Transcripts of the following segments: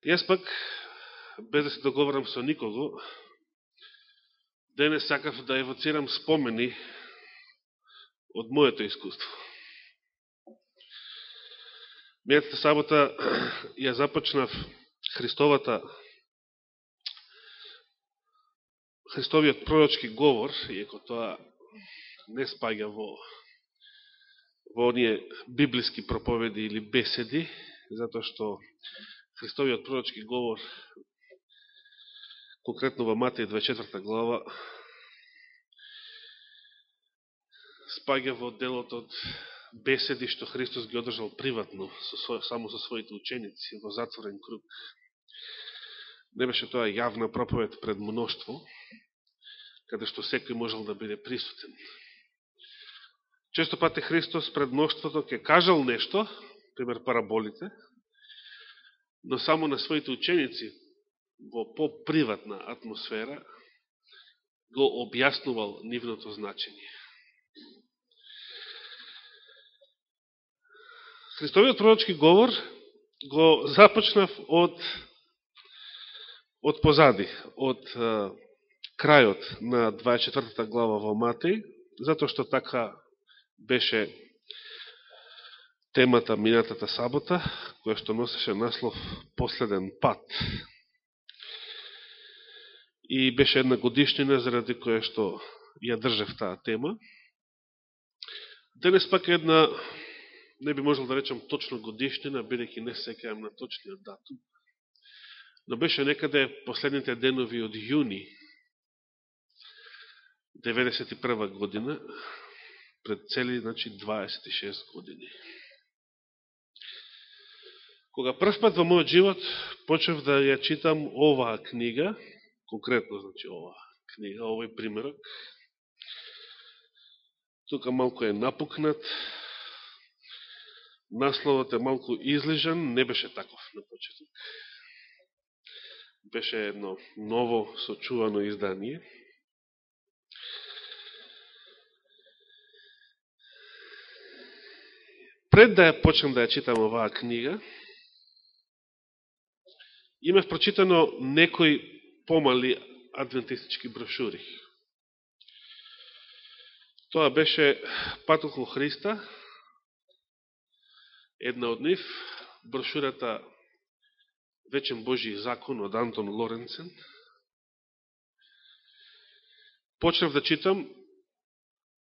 Јас пак, без да се договорам со никого, денес сакав да евоцирам спомени од моето искуство. Мејатата сабота ја започнав Христовата Христовиот пророчки говор, иеко тоа не спаѓа во во оние библиски проповеди или беседи, затоа што Христовиот пророчки говор, конкретно во Матеј 24 глава, спаѓа во делот од беседи што Христос ги одржал приватно, со, само со своите ученици, во затворен круг. Не беше тоа јавна проповед пред мноштво, каде што секој можел да биде присутен. Често пати Христос пред мноштвото ќе кажал нешто, пример параболите, но само на своите ученици во по-приватна атмосфера го објаснувал нивното значење. Христовиот пророчки говор го започнав од од позади, од а, крајот на 24 глава во Матеј, затоа што така беше темата минатата сабота, која што носеше наслов Последен пат. И беше една годишнина заради која што ја држев таа тема. Денес пак една, не би можел да речам точно годишнина, бидеќи не секајам на точниот датум, но беше некаде последните денови од јуни 91 година, пред цели значи, 26 години. Кога првпат во мојот живот почев да ја читам оваа книга, конкретно значи оваа книга, овој примерок, тука малку е напукнат, насловот е малку излижен, не беше таков на почеток. Беше едно ново сочувано издание. Пред да ја почнем да ја читам оваа книга, имав прочитано некои помали адвентистички брошури. Тоа беше Патот во Христа, една од нив, брошурата Вечен Божи закон од Антон Лоренцен. Почнав да читам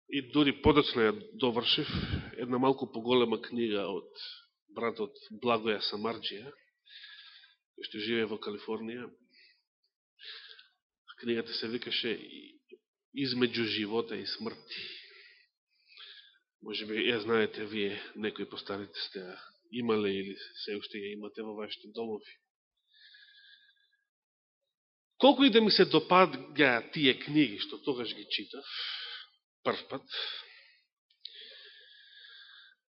и дури подоцна ја довршив една малку поголема книга од братот Благоја Самарджија, кој што живее во Калифорнија. Книгата се викаше Измеѓу живота и смрти. Може би ја знаете вие, некои постарите сте ја имале или се уште ја имате во вашите домови. Колку и да ми се допадга тие книги што тогаш ги читав, прв пат,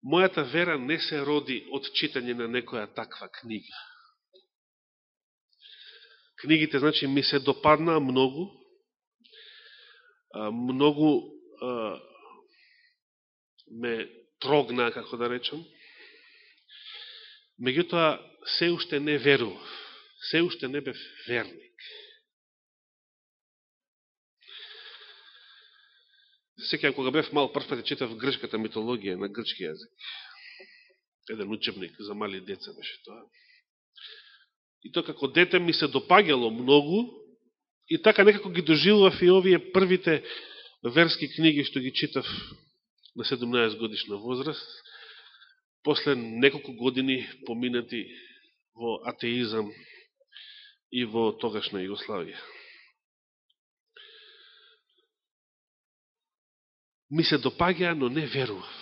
мојата вера не се роди од читање на некоја таква книга. Книгите, значи, ми се допаднаа многу, многу ме трогнаа, како да речам. Меѓутоа, се уште не верував. Се уште не бев верник. Секјам кога бев мал, прв пат читав грчката митологија на грчки јазик. Еден учебник за мали деца беше тоа. И тоа како дете ми се допагало многу и така некако ги доживував и овие првите верски книги што ги читав на 17 годишна возраст, после неколку години поминати во атеизам и во тогашна Југославија. Ми се допаѓа, но не верував.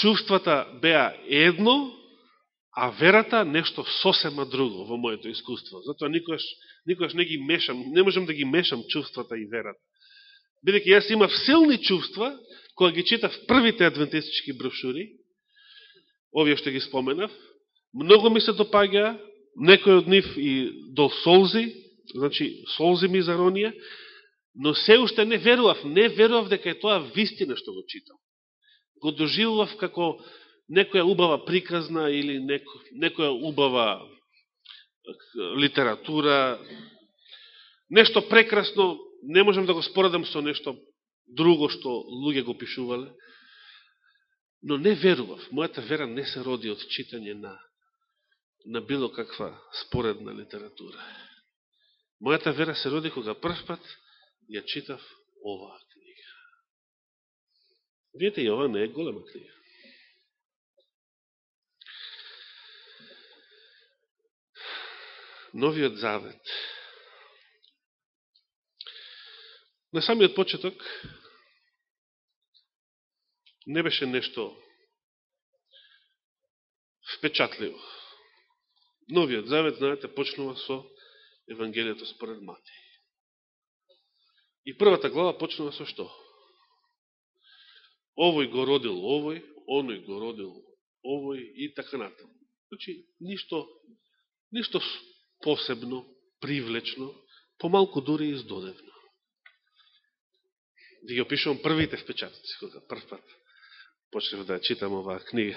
Чувствата беа едно, а верата нешто сосема друго во моето искуство. Затоа никош, никош не ги мешам, не можам да ги мешам чувствата и верата. Бидеќи јас имав силни чувства, кога ги читав првите адвентистички брошури, овие што ги споменав, многу ми се допаѓа, некој од нив и до солзи, значи солзи ми заронија, но се уште не верував, не верував дека е тоа вистина што го читам. Го доживував како некоја убава приказна или неко, некоја убава литература, нешто прекрасно, не можам да го споредам со нешто друго што луѓе го пишувале, но не верував. Мојата вера не се роди од читање на, на било каква споредна литература. Мојата вера се роди кога прв пат ја читав оваа книга. Видите, и ова не е голема книга. Новиот завет. На самиот почеток не беше нешто впечатливо. Новиот завет, знаете, почнува со Евангелието според Матеј. И првата глава почнува со што? Овој го родил овој, оној го родил овој и така натаму. Значи, ништо, ништо посебно, привлечно, помалку дури издодевно. Да ги опишувам првите впечатоци, кога прв пат почнев да читам оваа книга.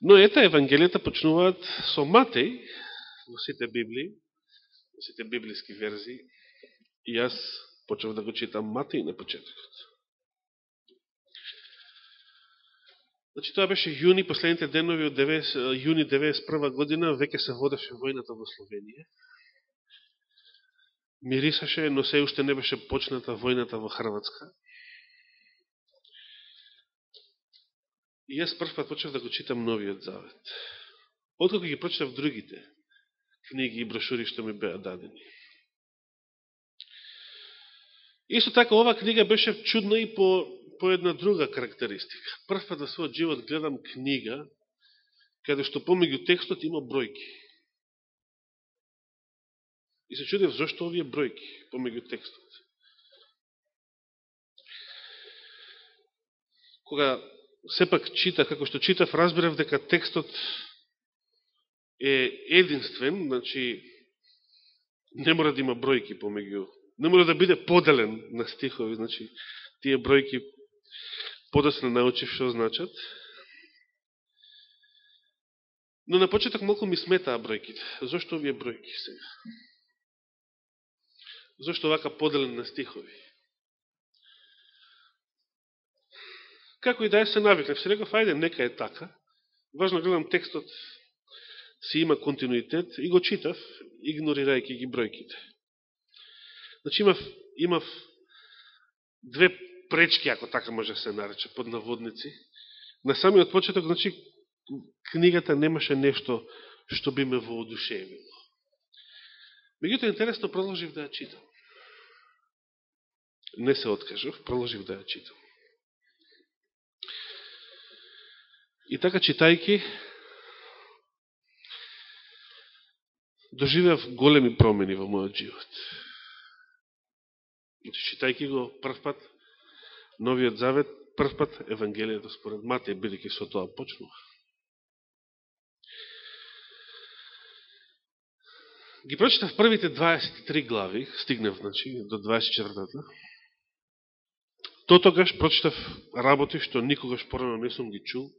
Но ета Евангелијата почнуваат со Матеј во сите Библии, во сите библиски верзии, и јас почнав да го читам Матеј на почетокот. Значи, тоа беше јуни, последните денови од 90, јуни 91 година, веќе се водеше војната во Словенија. Мирисаше, но се уште не беше почната војната во Хрватска. И јас прв пат почнав да го читам Новиот Завет. Откако ги прочитав другите книги и брошури што ми беа дадени. Исто така, ова книга беше чудна и по, по една друга карактеристика. Прв пат во својот живот гледам книга каде што помеѓу текстот има бројки. И се чудев зашто овие бројки помеѓу текстот. Кога сепак чита, како што читав, разбирав дека текстот е единствен, значи не мора да има бројки помеѓу, не мора да биде поделен на стихови, значи тие бројки подосно научив што значат. Но на почеток малку ми сметаа бројките. Зошто овие бројки сега? Зошто вака поделен на стихови? Како и да е се навикнав, се реков, ајде, нека е така. Важно гледам текстот, си има континуитет и го читав, игнорирајќи ги бројките. Значи имав, имав две пречки, ако така може да се нарече, под наводници. На самиот почеток, значи, книгата немаше нешто што би ме воодушевило. Меѓуто, интересно, продолжив да ја читам. Не се откажав, продолжив да ја читам. И така читајки, доживеав големи промени во мојот живот. И читајки го прв пат, Новиот Завет, прв пат Евангелието според Матеј, бидеќи со тоа почнува. Ги прочитав првите 23 глави, стигнав, значи, до 24-та. Тотогаш прочитав работи што никогаш порано не сум ги чул,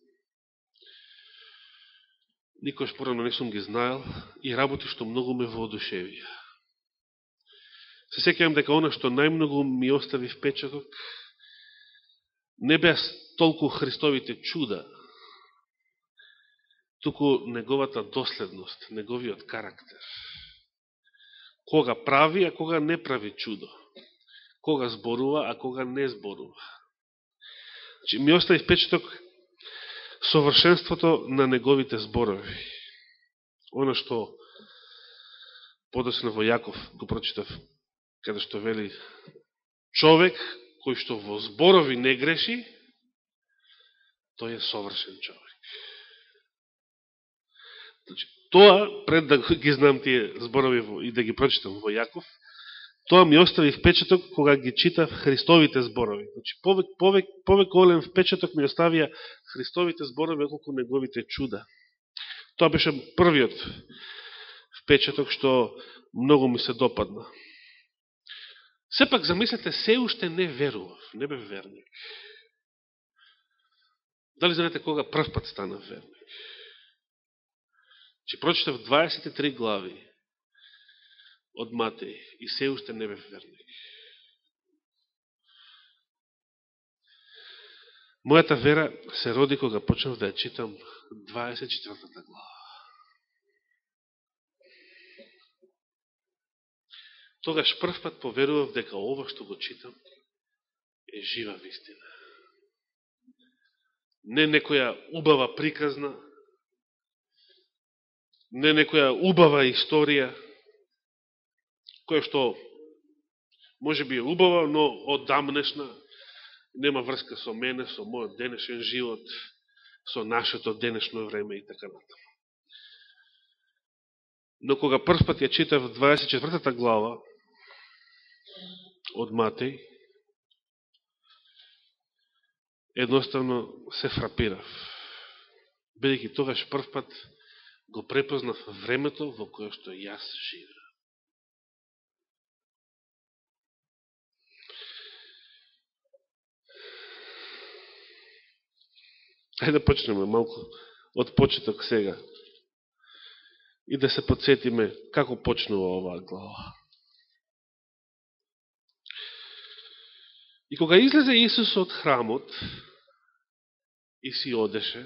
никогаш порано не сум ги знаел и работи што многу ме воодушевија. Се секјам дека она што најмногу ми остави впечаток не беа толку Христовите чуда, туку неговата доследност, неговиот карактер. Кога прави, а кога не прави чудо. Кога зборува, а кога не зборува. Значи, ми остави впечаток совршенството на неговите зборови. Оно што подосно во Јаков го прочитав, каде што вели човек кој што во зборови не греши, тој е совршен човек. Значи, тоа, пред да ги знам тие зборови и да ги прочитам во Јаков, тоа ми остави впечаток кога ги читав Христовите зборови. Значи, повек, повек, повек голем впечаток ми оставија Христовите зборови околку неговите чуда. Тоа беше првиот впечаток што многу ми се допадна. Сепак, замислете, се уште не верував, не бе верник. Дали знаете кога прв пат стана верник? Че прочитав 23 глави од Матеј и се уште не бев верник. Мојата вера се роди кога почнав да ја читам 24 глава. Тогаш прв пат поверував дека ова што го читам е жива вистина. Не некоја убава приказна, не некоја убава историја, која што може би е убава, но одамнешна, нема врска со мене, со мојот денешен живот, со нашето денешно време и така натаму. Но кога прв пат ја читав 24 глава од Матеј, едноставно се фрапирав. Бидејќи тогаш прв пат го препознав времето во кое што јас живеам. Ајде да почнеме малку од почеток сега и да се подсетиме како почнува оваа глава. И кога излезе Исус од храмот и си одеше,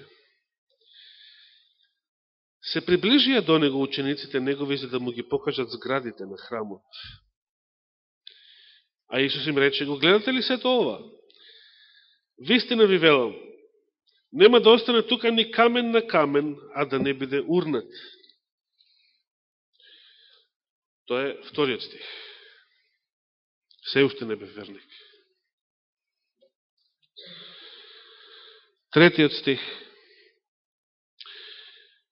се приближија до него учениците негови за да му ги покажат зградите на храмот. А Исус им рече, го гледате ли сето ова? Вистина ви велам, Нема да остане тука ни камен на камен, а да не биде урнат. Тоа е вториот стих. Се уште не бе верник. Третиот стих.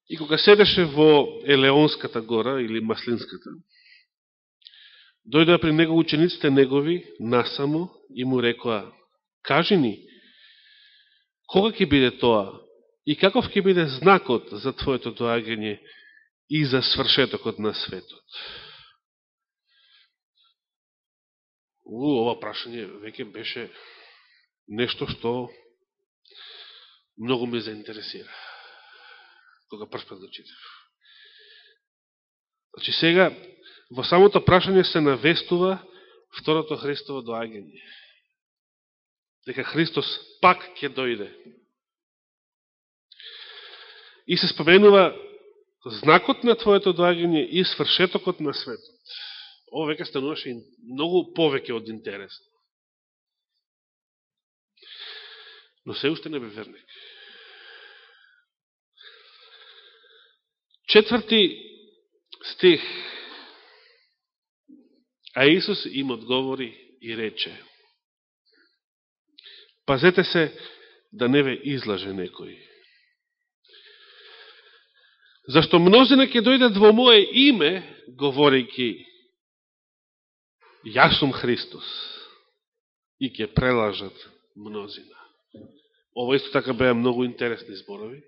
И кога седеше во Елеонската гора, или Маслинската, дојдоа при него учениците негови, насамо, и му рекоа, кажи ни, Кога ќе биде тоа? И каков ќе биде знакот за Твоето доагање и за свршетокот на светот? У, ова прашање веќе беше нешто што многу ме заинтересира. Кога прв го да читав. Значи сега, во самото прашање се навестува второто Христово доагање дека Христос пак ќе дојде. И се споменува знакот на Твоето доаѓање и свршетокот на светот. Ово века стануваше многу повеќе од интересно. Но се уште не бе верник. Четврти стих. А Исус им одговори и рече Пазете се да не ве излаже некој. Зашто мнозина ќе дојдат во моје име, говорејќи Јас сум Христос и ќе прелажат мнозина. Ова исто така беа многу интересни зборови.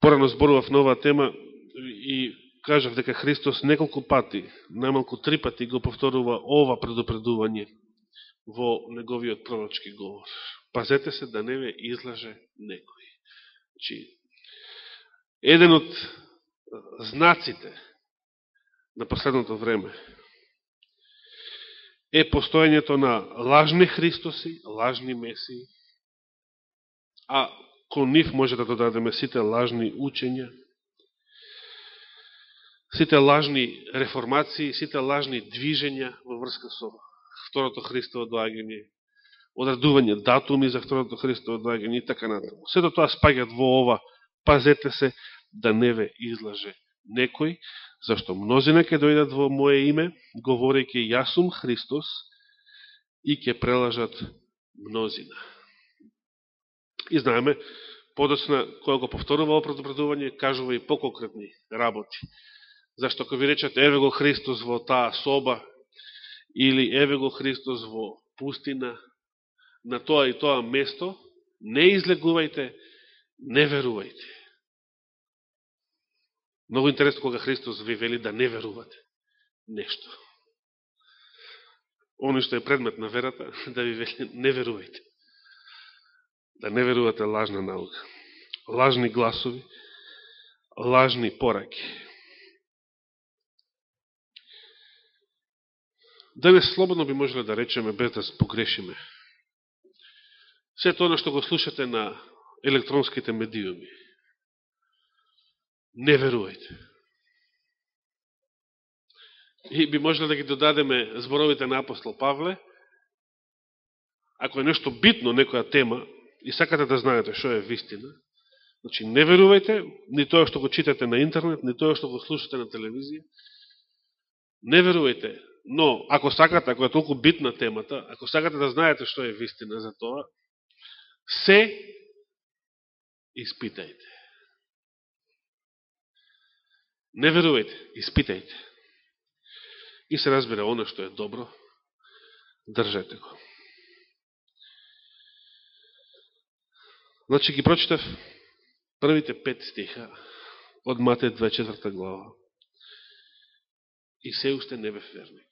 Порано зборував нова тема и кажав дека Христос неколку пати, најмалку три пати го повторува ова предупредување во неговиот пророчки говор. Пазете се да не ве излаже некој. Значи, еден од знаците на последното време е постојањето на лажни Христоси, лажни Месии, а кон нив може да додадеме сите лажни учења, сите лажни реформации, сите лажни движења во врска со второто Христово доагање, одредување датуми за второто Христово доагање и така натаму. Сето тоа спаѓат во ова, пазете се да не ве излаже некој, зашто мнозина ќе дојдат во моје име, говорејќи јас сум Христос и ќе прелажат мнозина. И знаеме, подосна, која го повторува ова предупредување, кажува и поконкретни работи. Зашто ако ви речат, еве го Христос во таа соба, или еве го Христос во пустина, на тоа и тоа место, не излегувајте, не верувајте. Много интересно кога Христос ви вели да не верувате нешто. Оно што е предмет на верата, да ви вели не верувајте. да не верувате лажна наука, лажни гласови, лажни пораки. Денес слободно би можеле да речеме без да погрешиме. Сето оно што го слушате на електронските медиуми. Не верувајте. И би можеле да ги додадеме зборовите на апостол Павле, ако е нешто битно, некоја тема, и сакате да знаете што е вистина, значи не верувајте, ни тоа што го читате на интернет, ни тоа што го слушате на телевизија, не верувајте, но ако сакате, ако е толку битна темата, ако сакате да знаете што е вистина за тоа, се испитајте. Не верувајте, испитајте. И се разбира оно што е добро, држете го. Значи ги прочитав првите пет стиха од Матеј 24 глава. И се уште не бев верник.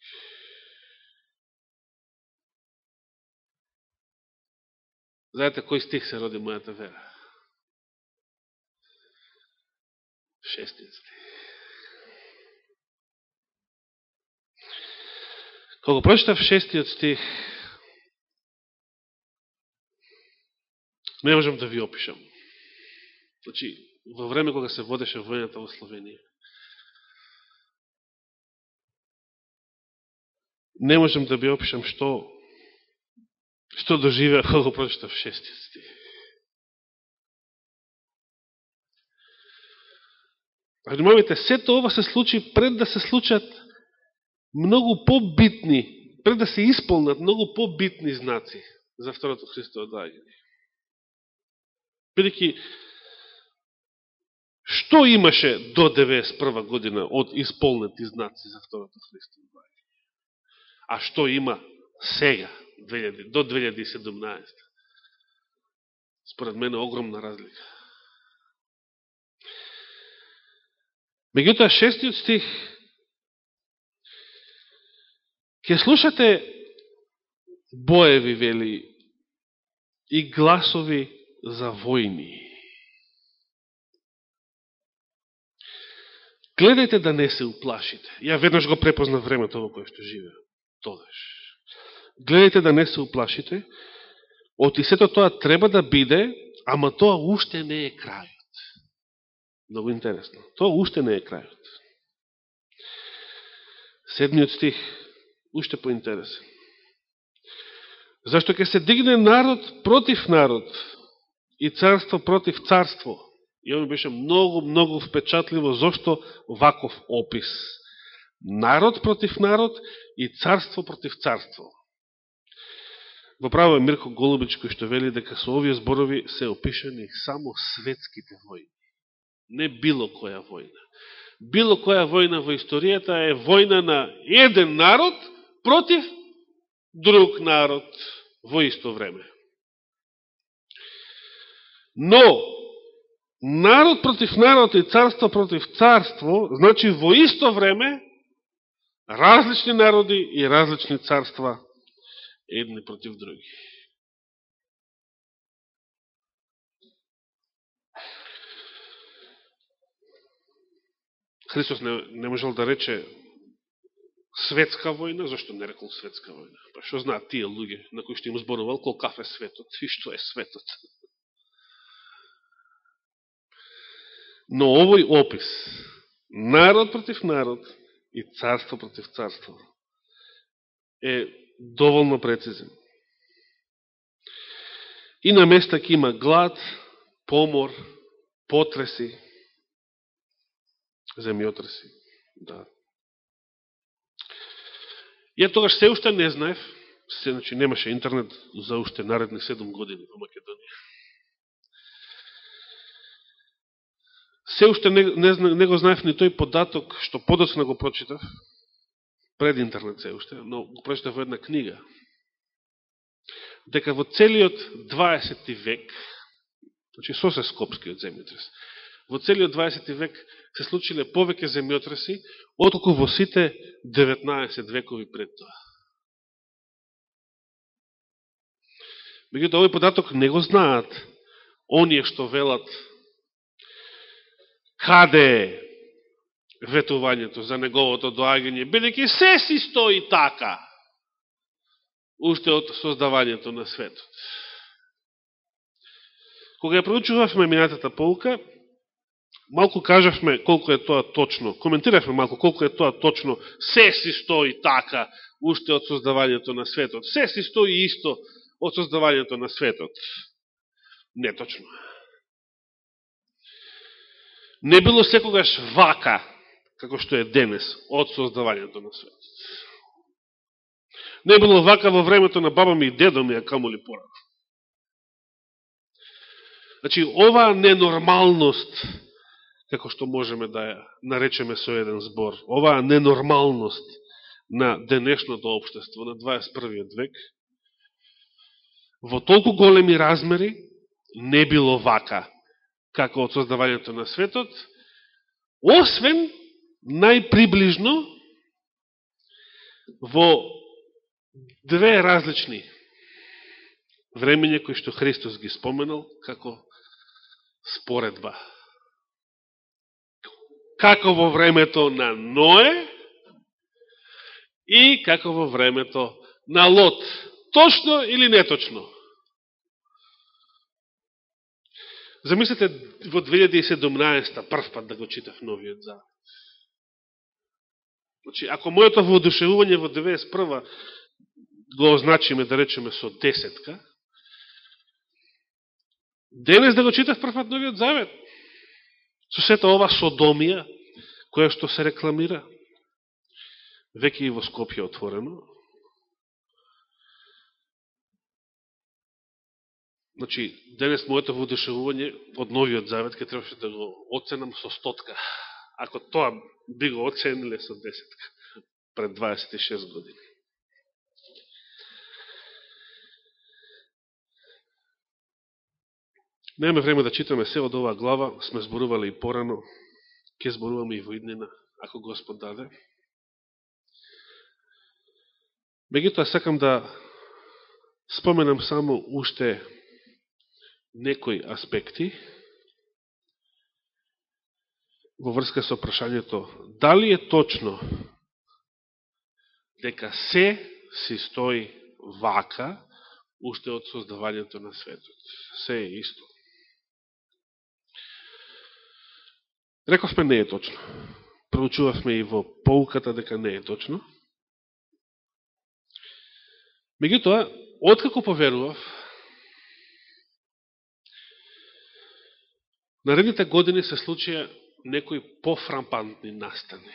Знаете кој стих се роди мојата вера? Шестиот стих. Кога прочитав шестиот стих, не можам да ви опишам. Значи, во време кога се водеше војната во Словенија, не можам да ви опишам што што доживеа кога прочитав шестиот стих. Значи, Внимавайте, сето ова се случи пред да се случат многу побитни, пред да се исполнат многу побитни знаци за второто Христово дајање. Бидеќи, што имаше до 91 година од исполнети знаци за второто Христово дајање? А што има сега, 2000, до 2017? Според мене огромна разлика. Меѓутоа, шестиот стих ќе слушате боеви, вели, и гласови за војни. Гледајте да не се уплашите. Ја веднаш го препозна времето во кое што живе. Тодеш. Гледајте да не се уплашите. Оти сето тоа треба да биде, ама тоа уште не е крајот. Много интересно. Тоа уште не е крајот. Седмиот стих, уште поинтересен. Зашто ќе се дигне народ против народ, и царство против царство. И оно беше многу, многу впечатливо, зашто ваков опис. Народ против народ и царство против царство. Во право е Мирко Голубич кој што вели дека со овие зборови се опишани само светските војни. Не било која војна. Било која војна во историјата е војна на еден народ против друг народ во исто време. Но, народ против народ и царство против царство, значи во исто време, различни народи и различни царства, едни против други. Христос не, не можел да рече светска војна, зашто не рекол светска војна? Па што знаат тие луѓе на кои што им зборувал колкав е светот и што е светот? Но овој опис, народ против народ и царство против царство, е доволно прецизен. И на места ќе има глад, помор, потреси, земјотреси. Да. Ја тогаш се уште не знаев, се, значи немаше интернет за уште наредни 7 години во Македонија. Се уште не, не, не го знаев ни тој податок, што подоцна го прочитав, пред интернет се уште, но го прочитав во една книга, дека во целиот 20 век, значи со се скопскиот земјотрес, во целиот 20 век се случиле повеќе земјотреси, отколку во сите 19 векови пред тоа. Меѓуто, овој податок не го знаат оние што велат каде е ветувањето за неговото доагање, бидеќи се си стои така, уште од создавањето на светот. Кога ја проучувавме минатата полка, малку кажавме колку е тоа точно, коментиравме малку колку е тоа точно, се си стои така, уште од создавањето на светот. Се си стои исто од создавањето на светот. Неточно. Не било секогаш вака, како што е денес, од создавањето на светот. Не било вака во времето на баба ми и дедо ми, а камо ли порано. Значи, оваа ненормалност, како што можеме да ја наречеме со еден збор, оваа ненормалност на денешното обштество, на 21. век, во толку големи размери, не било вака, како од создавањето на светот, освен најприближно во две различни времења кои што Христос ги споменал како споредба. Како во времето на Ное и како во времето на Лот. Точно или неточно? Замислете во 2017 прв пат да го читав новиот завет. Значи, ако моето воодушевување во 91 го означиме, да речеме, со десетка, денес да го читав прв пат новиот завет, со сета ова содомија, која што се рекламира, веќе и во Скопје отворено, Значи, денес моето водешевување од новиот завет ке требаше да го оценам со стотка. Ако тоа би го оцениле со десетка пред 26 години. Немаме време да читаме се од оваа глава, сме зборували и порано, ке зборуваме и во иднина, ако Господ даде. Мегутоа сакам да споменам само уште некои аспекти во врска со прашањето дали е точно дека се си стои вака уште од создавањето на светот. Се е исто. Рековме не е точно. Проучувавме и во поуката дека не е точно. Меѓутоа, откако поверував, Наредните години се случија некои пофрампантни настани,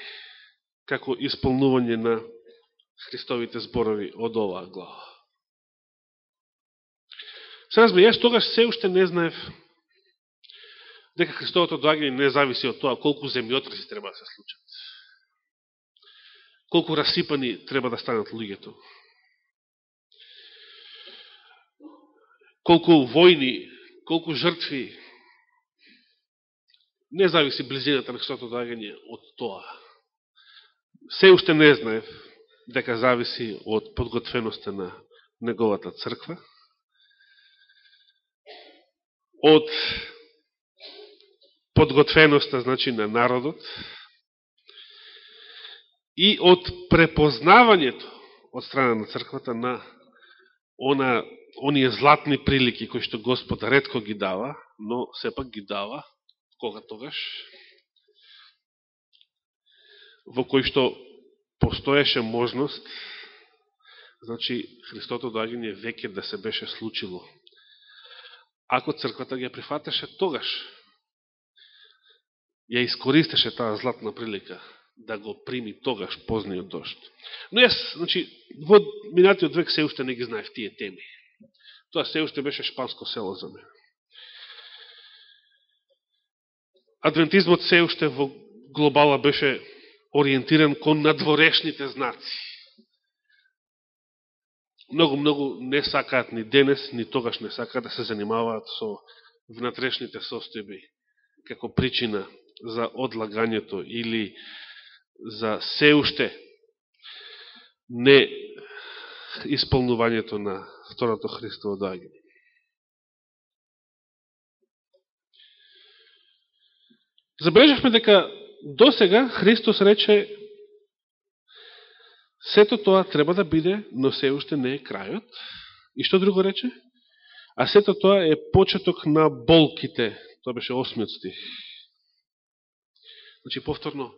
како исполнување на Христовите зборови од оваа глава. Се разбира, јас тогаш се уште не знаев дека Христовото доагање не зависи од тоа колку земјотреси треба да се случат. Колку расипани треба да станат луѓето. Колку војни, колку жртви не зависи близината на Христовото доагање од тоа. Се уште не знаев дека зависи од подготвеноста на неговата црква, од подготвеноста, значи, на народот и од препознавањето од страна на црквата на она, оние златни прилики кои што Господ редко ги дава, но сепак ги дава кога тогаш, во кои што постоеше можност, значи Христото доаѓање веќе да се беше случило. Ако црквата ги прифатеше тогаш, ја искористеше таа златна прилика да го прими тогаш позниот дошт. Но јас, значи, во минатиот век се уште не ги знаев тие теми. Тоа се уште беше шпанско село за мене. адвентизмот се уште во глобала беше ориентиран кон надворешните знаци. Многу, многу не сакаат ни денес, ни тогаш не сакаат да се занимаваат со внатрешните состојби како причина за одлагањето или за се уште не исполнувањето на Второто Христово доаѓање. Забележавме дека до сега Христос рече сето тоа треба да биде, но се уште не е крајот. И што друго рече? А сето тоа е почеток на болките. Тоа беше осмиот стих. Значи, повторно,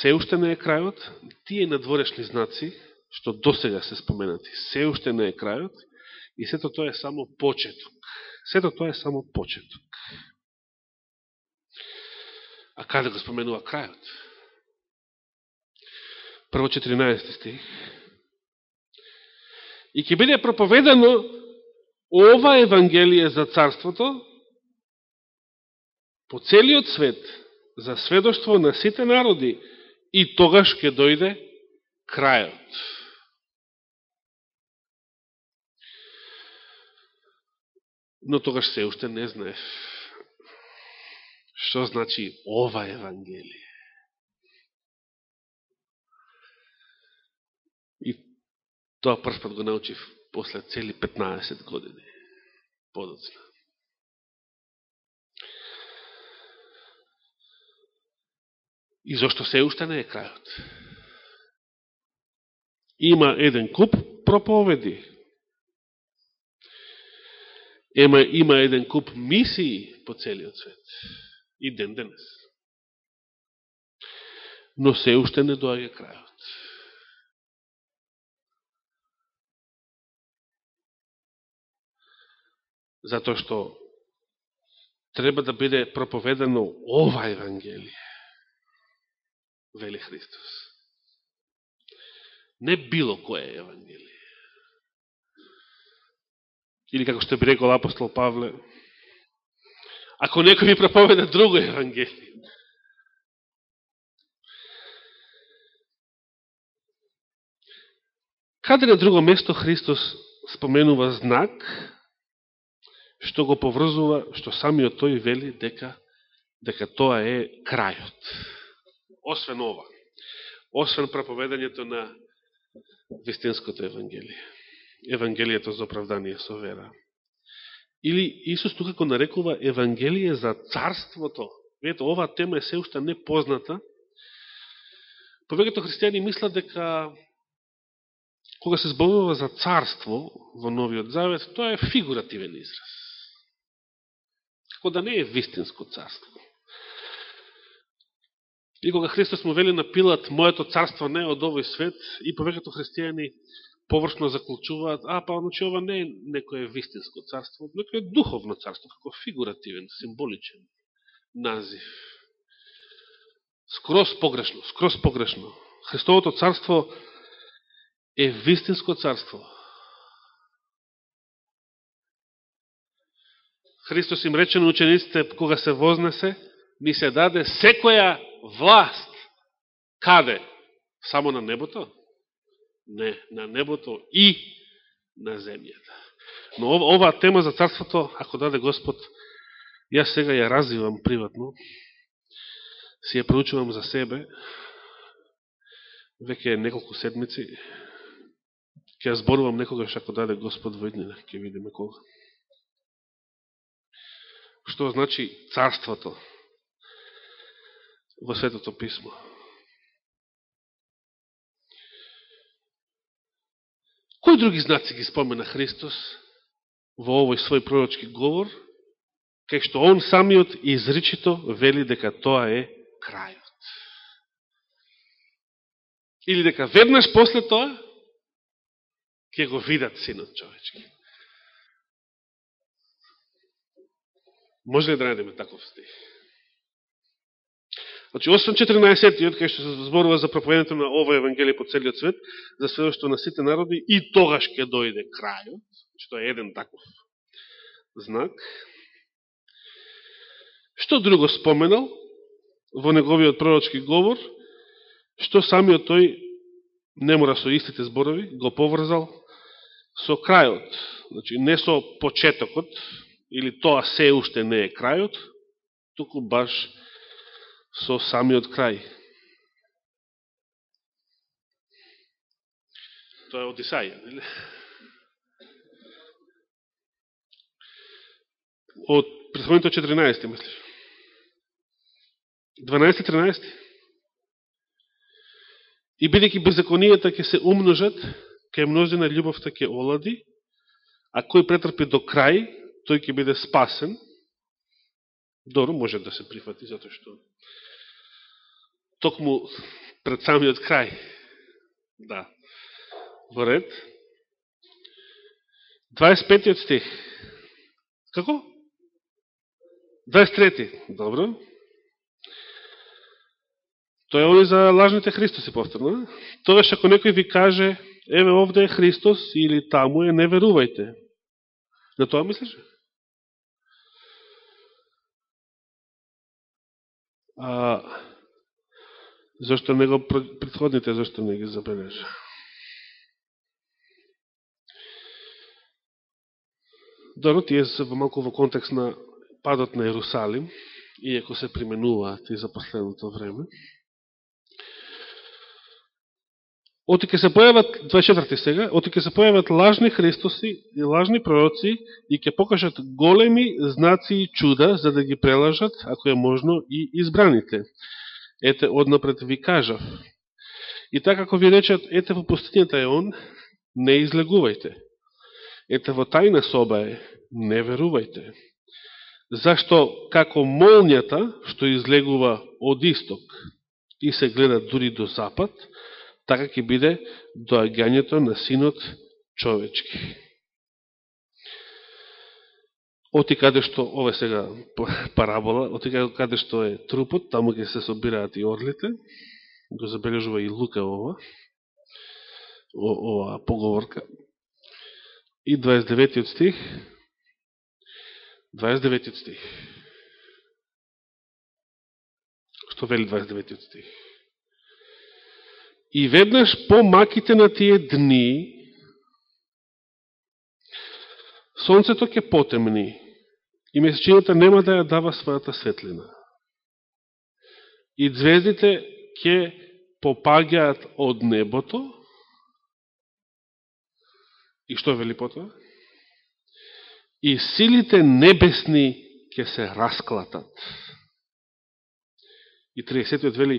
се уште не е крајот, тие надворешни знаци, што досега се споменати, се уште не е крајот, и сето тоа е само почеток. Сето тоа е само почеток. А каде го споменува крајот? Прво 14 стих. И ќе биде проповедано ова Евангелие за Царството по целиот свет, за сведоштво на сите народи, и тогаш ќе дојде крајот. Но тогаш се уште не знаев што значи ова Евангелие. И тоа прв го научив после цели 15 години подоцна. И зашто се уште не е крајот? Има еден куп проповеди. Ема има еден куп мисии по целиот свет. И ден денес. Но се уште не доаѓа крајот. Затоа што треба да биде проповедано ова Евангелие вели Христос. Не било кое Евангелие. Или како што би рекол апостол Павле, ако некој ми проповеда друго Евангелие, Каде на друго место Христос споменува знак, што го поврзува, што самиот тој вели дека, дека тоа е крајот освен ова, освен проповедањето на вистинското Евангелие. Евангелието за оправдание со вера. Или Исус тука го нарекува Евангелие за царството. Вето, оваа тема е се уште непозната. Повеќето христијани мислат дека кога се зборува за царство во Новиот Завет, тоа е фигуративен израз. Како да не е вистинско царство. И кога Христос му вели на Пилат, моето царство не е од овој свет, и повеќето христијани површно заклучуваат, а, па, значи, ова не е некое вистинско царство, некое духовно царство, како фигуративен, символичен назив. Скрос погрешно, скрос погрешно. Христовото царство е вистинско царство. Христос им рече на учениците, кога се вознесе, ни се даде секоја власт. Каде? Само на небото? Не, на небото и на земјата. Но ова, оваа тема за царството, ако даде Господ, јас сега ја развивам приватно, си ја проучувам за себе, веќе неколку седмици, ќе ја зборувам некогаш ако даде Господ во иднина, ќе видиме кога. Што значи царството? Во Светото Писмо. Кои други знаци ги спомена Христос во овој свој пророчки говор, кај што он самиот изричито вели дека тоа е крајот. Или дека веднаш после тоа ќе го видат синот човечки. Може ли да најдеме таков стих? Значи, 8.14, кај што се зборува за проповедането на ова Евангелие по целиот свет, за сведоштво на сите народи, и тогаш ќе дојде крајот, значи, што е еден таков знак. Што друго споменал во неговиот пророчки говор, што самиот тој не мора со истите зборови, го поврзал со крајот, значи не со почетокот, или тоа се уште не е крајот, туку баш со самиот крај. Тоа е од Исаија, нели? Од предходното 14, мислиш? 12-13. И бидејќи беззаконијата ќе се умножат, кај множина љубовта ќе олади, а кој претрпи до крај, тој ќе биде спасен. Добро, може да се прифати, затоа што токму пред самиот крај. Да. Во ред. 25 стих. Како? 23. Добро. Тоа е оли за лажните Христоси повторно. Тогаш ако некој ви каже, еве овде е Христос или таму е, не верувајте. На тоа мислиш? А, зашто не го предходните, зашто не ги забележа? Добро, тие се во малку во контекст на падот на Ерусалим, иако се применуваат и за последното време. Оти ке се појават, 24 сега, оти ке се појават лажни Христоси и лажни пророци и ке покажат големи знаци и чуда за да ги прелажат, ако е можно, и избраните. Ете, однапред ви кажав. И така како ви речат, ете во пустинјата е он, не излегувајте. Ете во тајна соба е, не верувајте. Зашто како молњата, што излегува од исток и се гледа дури до запад, така ќе биде доаѓањето на синот човечки. Оти каде што, ова сега парабола, оти каде што е трупот, таму ќе се собираат и орлите, го забележува и Лука ова, ова поговорка. И 29 стих, 29 стих. Што вели 29 стих? И веднаш по маките на тие дни, сонцето ќе потемни и месечината нема да ја дава својата светлина. И звездите ќе попаѓаат од небото. И што вели потоа? И силите небесни ќе се расклатат. И 30 вели,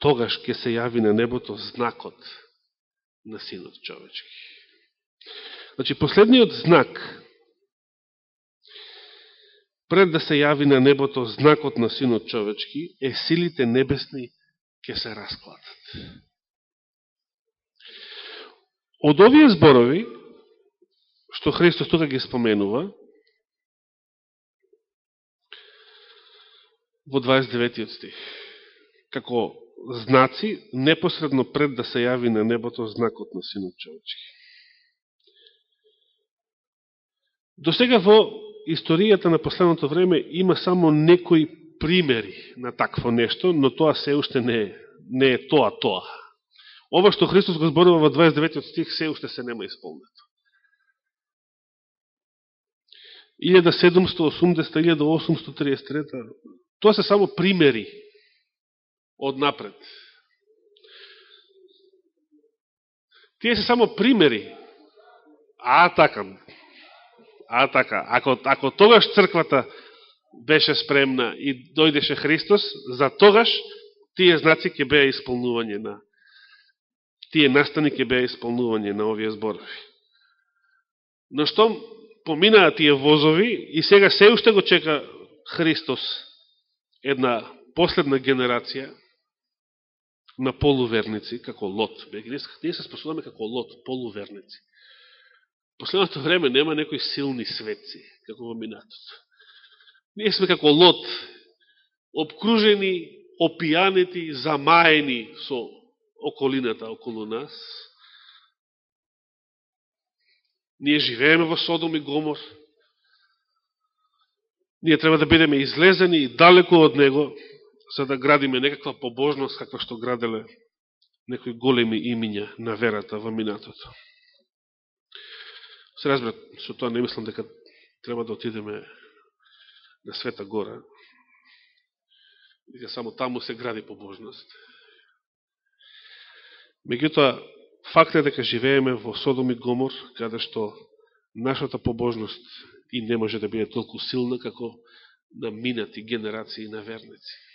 тогаш ќе се јави на небото знакот на Синот човечки. Значи, последниот знак, пред да се јави на небото знакот на Синот човечки, е силите небесни ќе се раскладат. Од овие зборови, што Христос тука ги споменува, во 29 стих, како знаци непосредно пред да се јави на небото знакот на Синот човечки. До сега во историјата на последното време има само некои примери на такво нешто, но тоа се уште не е, не е тоа тоа. Ова што Христос го зборува во 29 стих се уште се нема исполнето. 1780-1833 тоа се само примери од напред. Тие се само примери. А така, а така, ако, ако тогаш црквата беше спремна и дојдеше Христос, за тогаш тие знаци ќе беа исполнување на тие настани ќе беа исполнување на овие зборови. Но што поминаа тие возови и сега се уште го чека Христос една последна генерација на полуверници, како лот. Ние се спасуваме како лот, полуверници. Последното време нема некои силни светци, како во минатото. Ние сме како лот, обкружени, опијанети, замаени со околината околу нас. Ние живееме во Содом и Гомор. Ние треба да бидеме излезени и далеко од него, за да градиме некаква побожност, каква што граделе некои големи имиња на верата во минатото. Се разбира, со тоа не мислам дека треба да отидеме на Света Гора, дека само таму се гради побожност. Меѓутоа, факт е дека живееме во Содом и Гомор, каде што нашата побожност и не може да биде толку силна како на минати генерации на верници.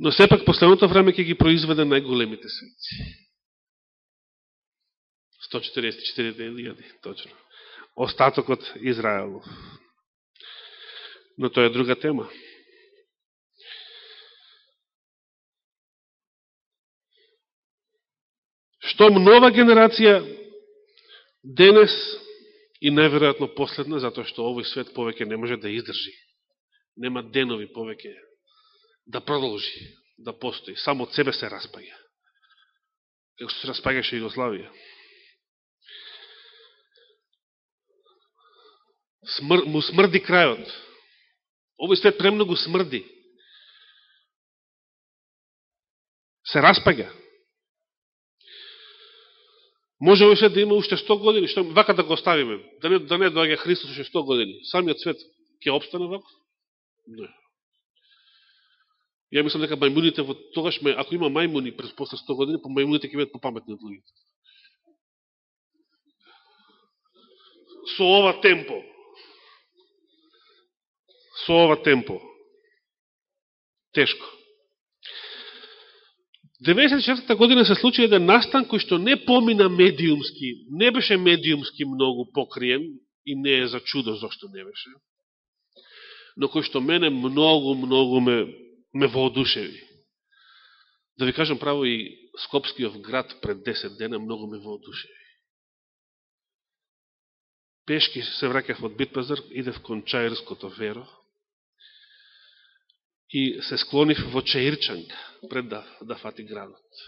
Но сепак последното време ќе ги произведе најголемите светци. 144.000, точно. Остатокот Израелов. Но тоа е друга тема. Што нова генерација денес и најверојатно последна, затоа што овој свет повеќе не може да издржи. Нема денови повеќе да продолжи, да постои. Само од себе се распаѓа. Како се распаѓаше Југославија. Смр, му смрди крајот. Овој свет премногу смрди. Се распаѓа. Може овој свет да има уште 100 години, што вака да го оставиме, да не, да не доаѓа Христос уште 100 години. Самиот свет ќе обстане вака? Не. Ја мислам дека мајмуните во тогаш, ако има мајмуни през после 100 години, по мајмуните ќе бидат попаметни од луѓето. Со ова темпо. Со ова темпо. Тешко. 94 година се случи еден настан кој што не помина медиумски, не беше медиумски многу покриен и не е за чудо зашто не беше, но кој што мене многу, многу ме ме воодушеви. Да ви кажам право и Скопскиот град пред 10 дена многу ме воодушеви. Пешки се враќав од Битпазар, идев кон Чаирското веро и се склонив во Чаирчанка пред да, да фати градот.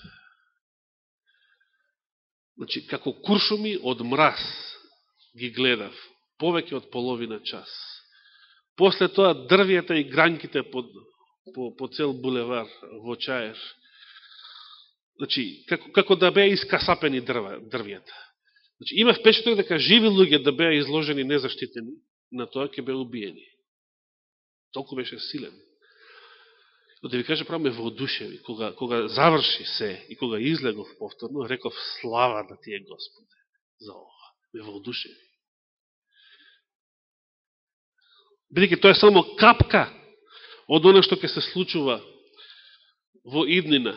Значи, како куршуми од мраз ги гледав повеќе од половина час. После тоа дрвијата и гранките под по, по цел булевар во Чаер. Значи, како, како да беа искасапени дрва, дрвијата. Значи, има впечаток дека живи луѓе да беа изложени незаштитени, на тоа ќе беа убиени. Толку беше силен. Но да ви кажа право ме воодушеви, кога, кога заврши се и кога излегов повторно, реков слава на тие Господе за ова. Ме воодушеви. Бидеќи тоа е само капка од оно што ќе се случува во иднина,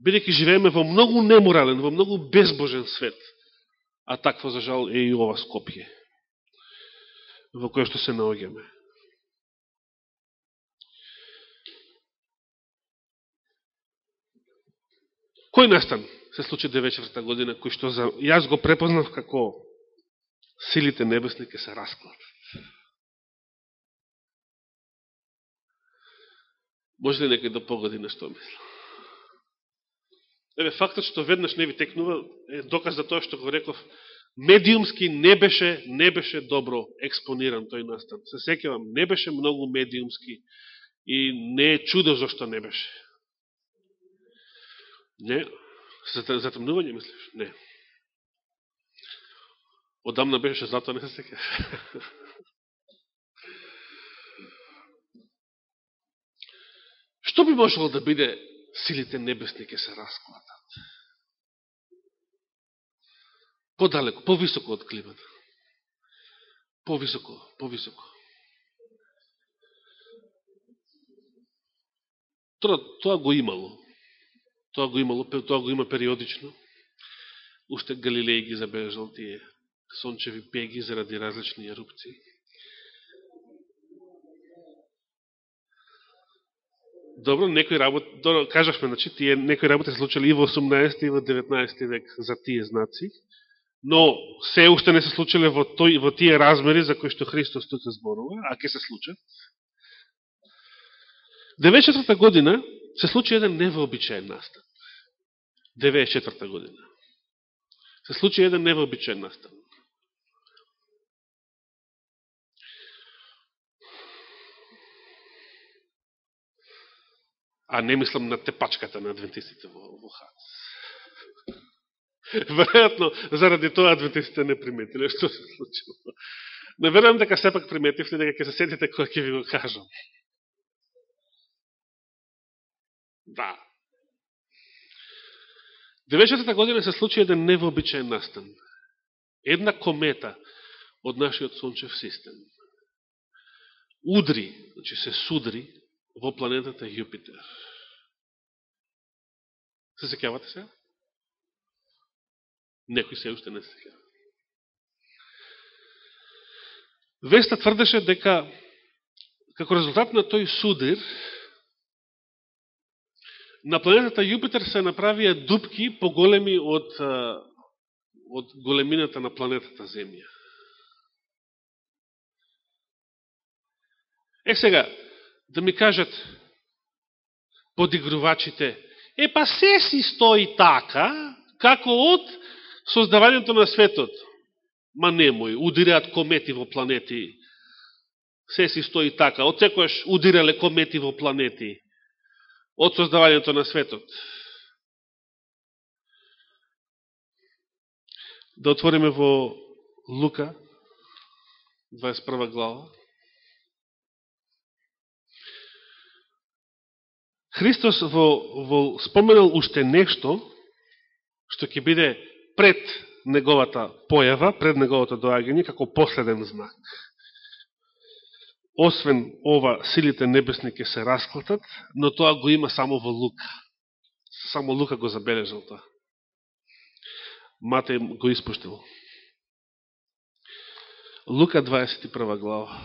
бидеќи живееме во многу неморален, во многу безбожен свет, а такво, за жал, е и ова Скопје, во кое што се наоѓаме. Кој настан се случи 94 година, кој што за, јас го препознав како силите небесни ке се раскладат. Може ли некој да погоди на што мисла? Еве, фактот што веднаш не ви текнува е доказ за тоа што го реков медиумски не беше, не беше добро експониран тој настан. Се секевам, не беше многу медиумски и не е чудо зашто не беше. Не, затемнување мислиш? Не. Одамна беше, затоа не се секе. Што би можело да биде силите небесни ке се раскладат? Подалеко, повисоко од климата. Повисоко, повисоко. Тоа, тоа го имало. Тоа го имало, тоа го има периодично. Уште Галилеј ги забележал тие сончеви пеги заради различни ерупции. Добро, некои работи, добро, кажавме, значи, тие некои работи се случили и во 18 и во 19 век за тие знаци, но се уште не се случиле во, тој, во тие размери за кои што Христос тука зборува, а ке се случат. 94 година се случи еден невообичаен настан. 94 година. Се случи еден невообичаен настан. А не мислам на тепачката на адвентистите во, во ХАЦ. Веројатно, заради тоа адвентистите не приметиле што се случило. Не верувам дека сепак приметивте, дека ќе се сетите која ќе ви го кажам. Да. 90 година се случи еден невообичаен настан. Една комета од нашиот сончев систем удри, значи се судри во планетата Јупитер. Се секјавате се? Некој се уште не се секјава. Веста тврдеше дека како резултат на тој судир на планетата Јупитер се направија дупки поголеми од, од големината на планетата Земја. Е сега, да ми кажат подигрувачите, е па се си стои така, како од создавањето на светот. Ма немој, удираат комети во планети. Се си стои така. Од секојаш удирале комети во планети. Од создавањето на светот. Да отвориме во Лука, 21 глава. Христос во, во споменал уште нешто, што ќе биде пред неговата појава, пред неговото доаѓање, како последен знак. Освен ова, силите небесни ќе се расклатат, но тоа го има само во Лука. Само Лука го забележал тоа. Матеј го испуштил. Лука 21 глава.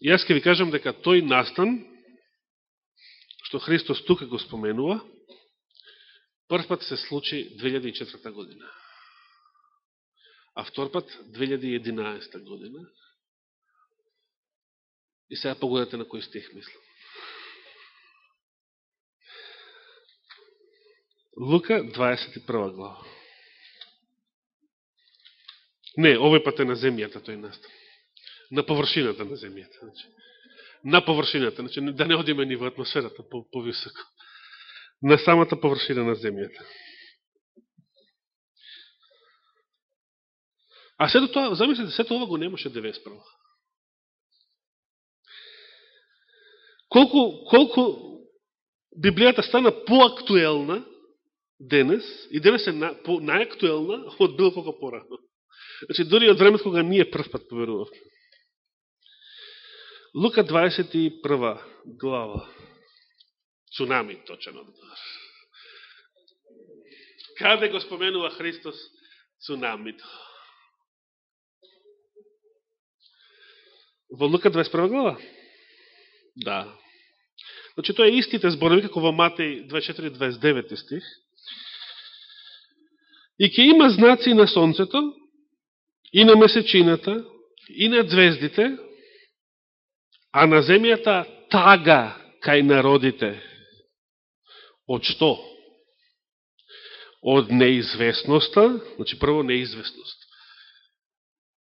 Јас ке ви кажам дека тој настан, што Христос тука го споменува, прв пат се случи 2004 година. А втор пат 2011 година. И сега погодете на кој стих мислам. Лука 21 глава. Не, овој пат е на земјата тој настан на површината на земјата. Значи, на површината, значи, да не одиме ни во атмосферата повисоко. По на самата површина на земјата. А сето тоа, замислите, сето ова го немаше 91. Колку, колку Библијата стана поактуелна денес, и денес е на, по, најактуелна од било колко порано. Значи, дори од времето кога ние прв пат поверувавме. Лука 21 глава. Цунами, точен одговор. Каде го споменува Христос цунамито? Во Лука 21 глава? Да. Значи, тоа е истите зборови, како во Матеј 24-29 стих. И ќе има знаци на сонцето, и на месечината, и на звездите, а на земјата тага кај народите. Од што? Од неизвестноста, значи прво неизвестност.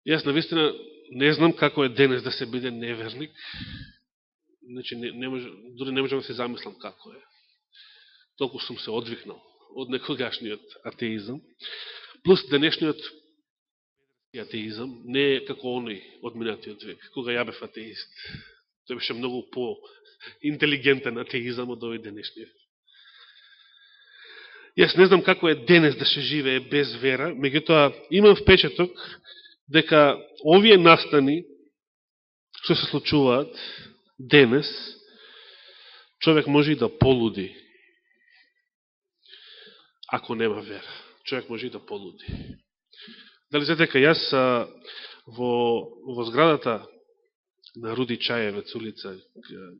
Јас навистина не знам како е денес да се биде неверник, значи не, не може, дури не можам да се замислам како е. Толку сум се одвикнал од некогашниот атеизам, плюс денешниот атеизам не е како оној од минатиот век, кога ја бев атеист. Тој беше многу по-интелигентен атеизам од овој денешниот. Јас не знам како е денес да се живее без вера, меѓутоа имам впечаток дека овие настани што се случуваат денес, човек може и да полуди ако нема вера. Човек може и да полуди. Дали знаете дека јас во, во зградата на Руди Чаевец улица,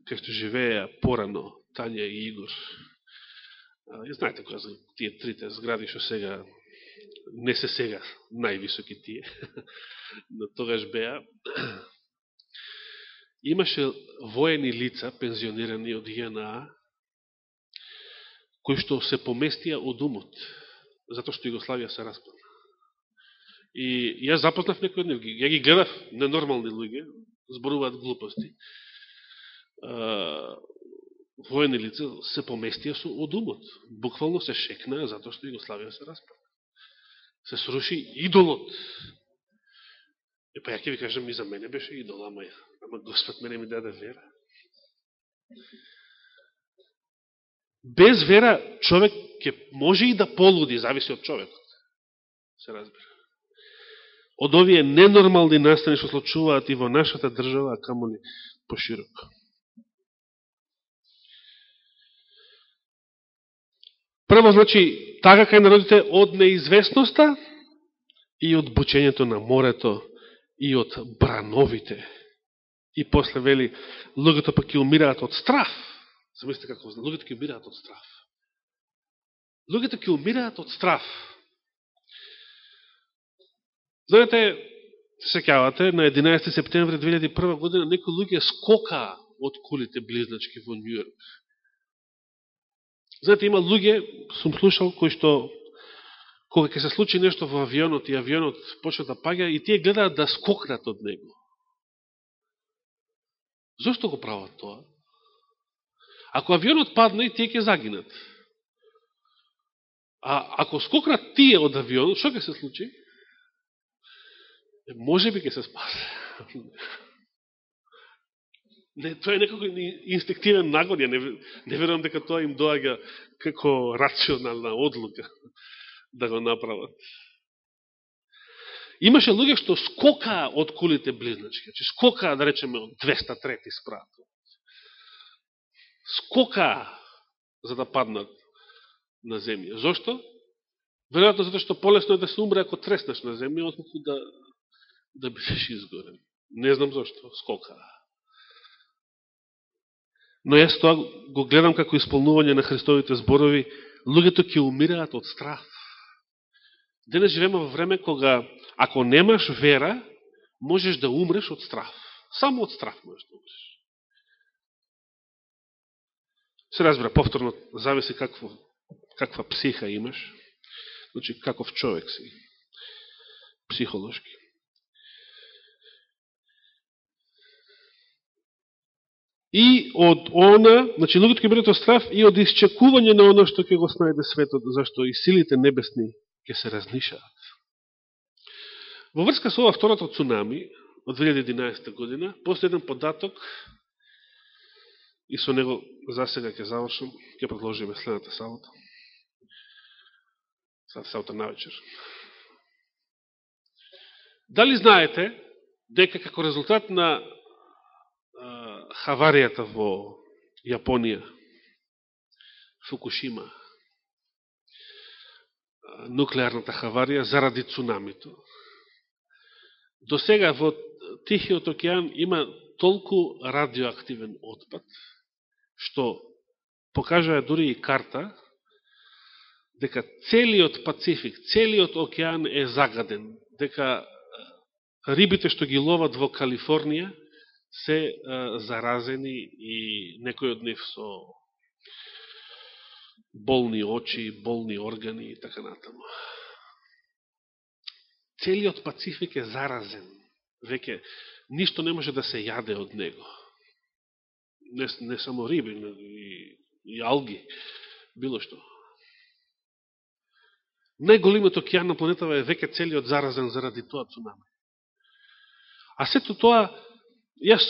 кај што живееа порано Тања и Игор. Ја знаете која за тие трите згради што сега не се сега највисоки тие, но тогаш беа. Имаше воени лица, пензионирани од ИНА, кои што се поместија од умот, затоа што Југославија се распадна. И јас запознав некои од нив, ја ги гледав ненормални луѓе, зборуваат глупости. воени лица се поместија со од умот. Буквално се шекнаа затоа што Југославија се распада. Се сруши идолот. Е, па ја ќе ви кажам, и за мене беше идол, ама, ама Господ мене ми даде вера. Без вера човек ќе може и да полуди, зависи од човекот. Се разбира од овие ненормални настани што случуваат и во нашата држава, а камо ли пошироко. Прво, значи, така кај народите од неизвестноста и од бучењето на морето и од брановите. И после, вели, луѓето пак ќе умираат од страф. Замислите како, луѓето ќе умираат од страф. Луѓето ќе умираат од страф. Знаете, секјавате, на 11 септември 2001 година некои луѓе скока од кулите близначки во Нью-Йорк. Знаете, има луѓе, сум слушал, кои што кога ќе се случи нешто во авионот и авионот почне да паѓа и тие гледаат да скокнат од него. Зошто го прават тоа? Ако авионот падне, тие ќе загинат. А ако скокнат тие од авионот, што ќе се случи? Може би ќе се спасе. Не, тоа е некако инстинктивен нагон, не, не верувам дека тоа им доаѓа како рационална одлука да го направат. Имаше луѓе што скокаа од кулите близначки, значи скокаа, да речеме, од 203 спрат. Скокаа за да паднат на земја. Зошто? Веројатно затоа што полесно е да се умре ако треснеш на земја, отколку да, да бидеш изгорен. Не знам зошто. Скокаа. Но јас тоа го гледам како исполнување на Христовите зборови, луѓето ќе умираат од страх. Денес живееме во време кога, ако немаш вера, можеш да умреш од страх. Само од страх можеш да умреш. Се разбира, повторно, зависи какво, каква психа имаш, значи каков човек си, психолошки. И од она, значи луѓето ќе бидат од страф и од исчекување на она што ќе го снајде светот, зашто и силите небесни ќе се разнишаат. Во врска со ова второто цунами од 2011 година, после еден податок, и со него за сега ќе завршам, ќе продолжиме следната сабота. Следната сабота на вечер. Дали знаете дека како резултат на хаваријата во Јапонија, Фукушима, нуклеарната хаварија заради цунамито. До сега во Тихиот океан има толку радиоактивен отпад, што покажува дури и карта, дека целиот Пацифик, целиот океан е загаден, дека рибите што ги ловат во Калифорнија се заразени и некој од нив со болни очи, болни органи и така натаму. Целиот Пацифик е заразен. Веќе ништо не може да се јаде од него. Не, не само риби, но и, и алги, било што. Најголимиот океан на планетава е веќе целиот заразен заради тоа цунами. А сето тоа, јас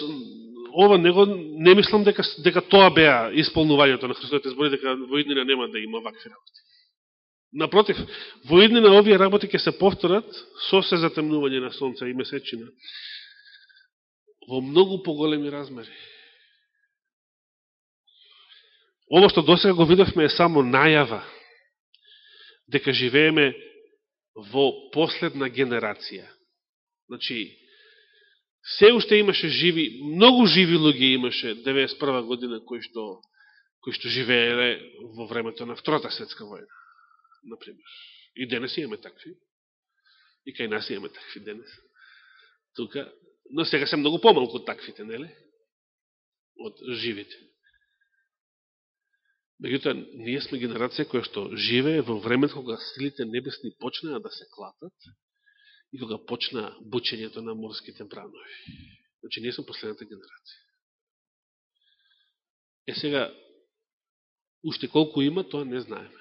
ова него не мислам дека дека тоа беа исполнувањето на Христовите збори дека во иднина нема да има вакви работи. Напротив, во иднина овие работи ќе се повторат со се затемнување на сонце и месечина во многу поголеми размери. Ово што досега го видовме е само најава дека живееме во последна генерација. Значи, се уште имаше живи, многу живи луѓе имаше 91 година кои што, кои што живееле во времето на Втората светска војна, например. И денес имаме такви. И кај нас имаме такви денес. Тука, но сега се многу помалку од таквите, нели? Од живите. Меѓутоа, ние сме генерација која што живее во времето кога силите небесни почнаа да се клатат и кога почна бучењето на морските бранови. Значи, не сум последната генерација. Е сега, уште колку има, тоа не знаеме.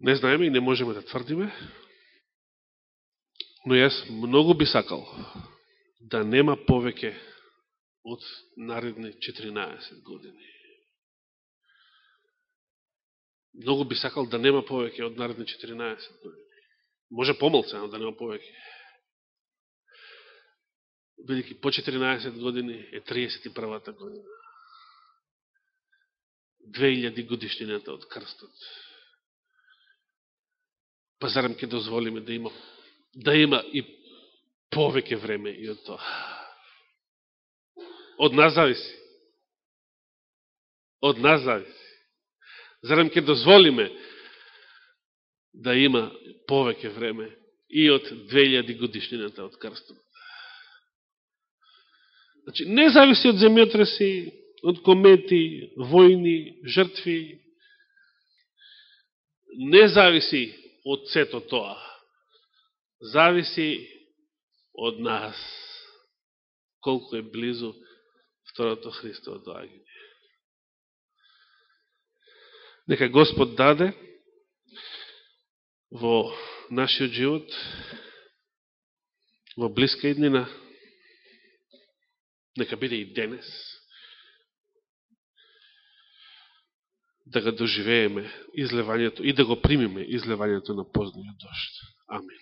Не знаеме и не можеме да тврдиме, но јас многу би сакал да нема повеќе од наредни 14 години. Многу би сакал да нема повеќе од наредни 14 години. Може помалце, но да нема повеќе. бидеќи по 14 години е 31-та година. 2000 годишнината од крстот. Па зарем ке дозволиме да има, да има и повеќе време и од тоа. Од нас зависи. Од нас зависи. Зарем ке дозволиме да има повеќе време и од 2000 годишнината од крстот. Значи, не зависи од земјотреси, од комети, војни, жртви. Не зависи од сето тоа. Зависи од нас. Колку е близу второто Христово доаѓање. Нека Господ даде во нашиот живот, во близка иднина, нека биде и денес, да го доживееме излевањето и да го примиме излевањето на позниот дошт. Амин.